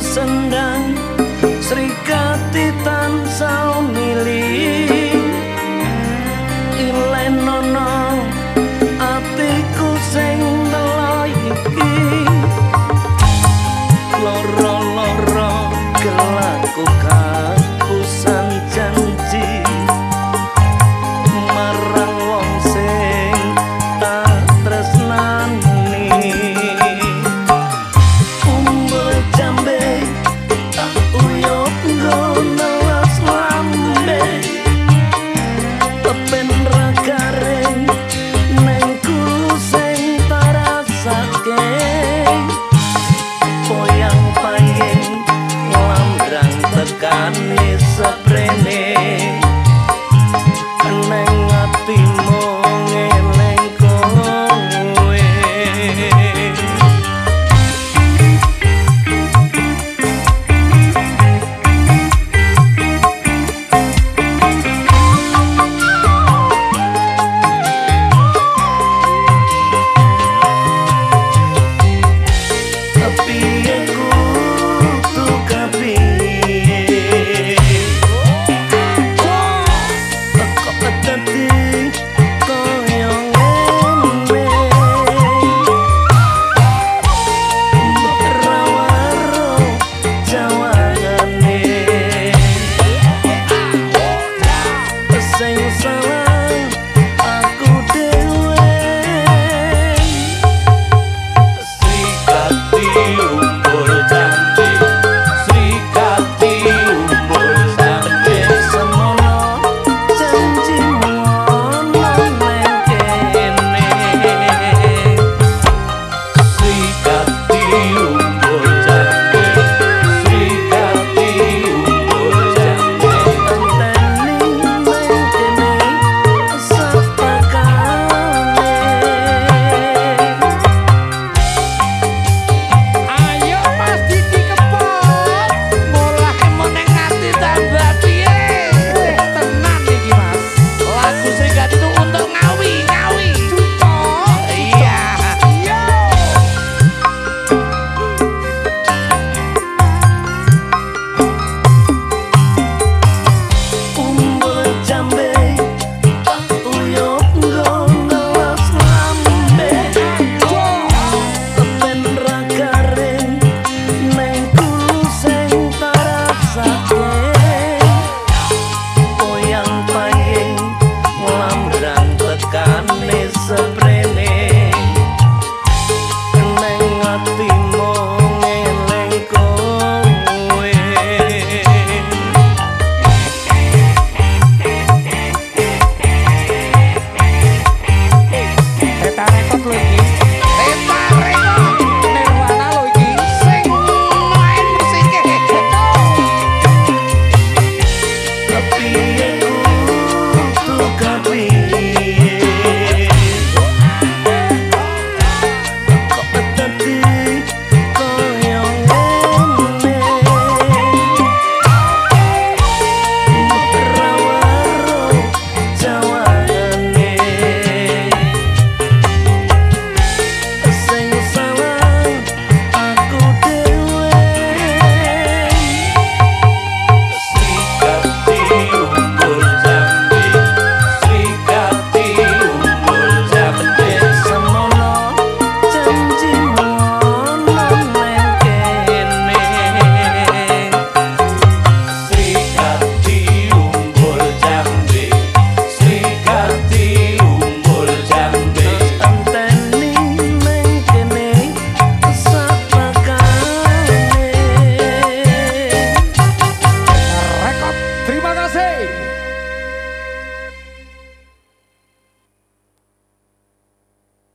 sendang srikati tansau mili ilenono atiku sing iki. Loro-loro kelakukan. you.